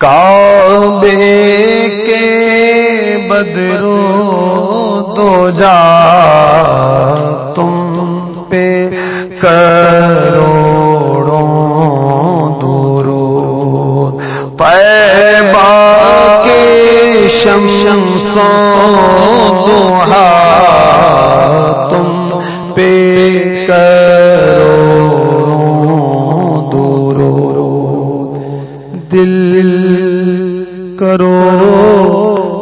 کعبے کے بدرو دو جا تم پہ کروڑوں دورو پیبا کے شم شم سو دوہا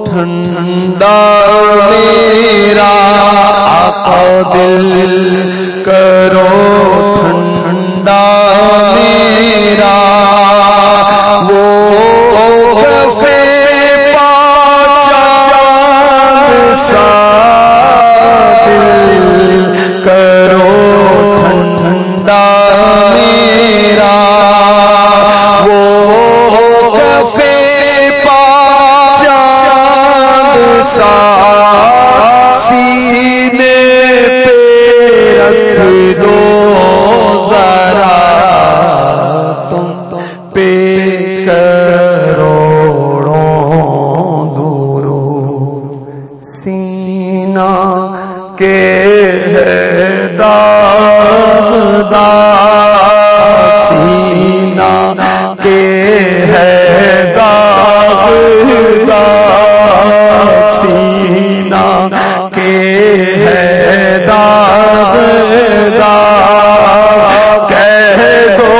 ٹھنڈا میرا آقا دل کرو ٹھنڈا سا سینے پہ رکھ دو ذرا تم پہ کروڑوں دورو سینا کے ہے داغ داغ سینا کے ہے ہے داغ کہہ دو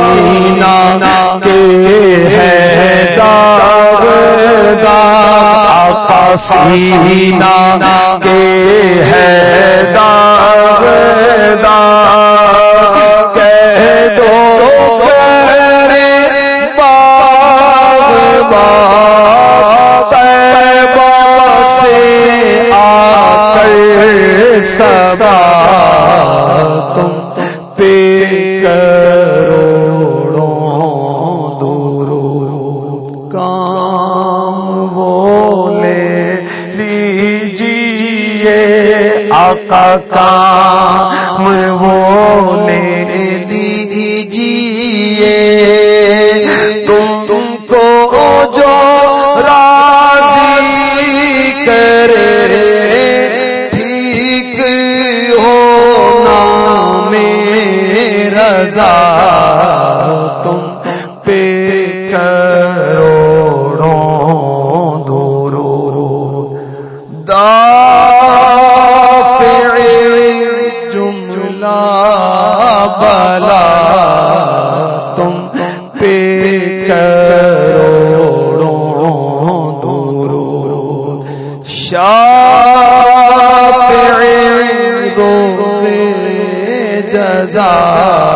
سینا کے ہے داغ داغ آقا سینا کے ہے سبا تم پہ کروڑوں دورو کام وہ لیجیے آقا کام وہ لے لیجیے رضا تم پہ کروڑوں دورو دافع جملہ بلا تم پہ کروڑوں دورو شافع روز جزا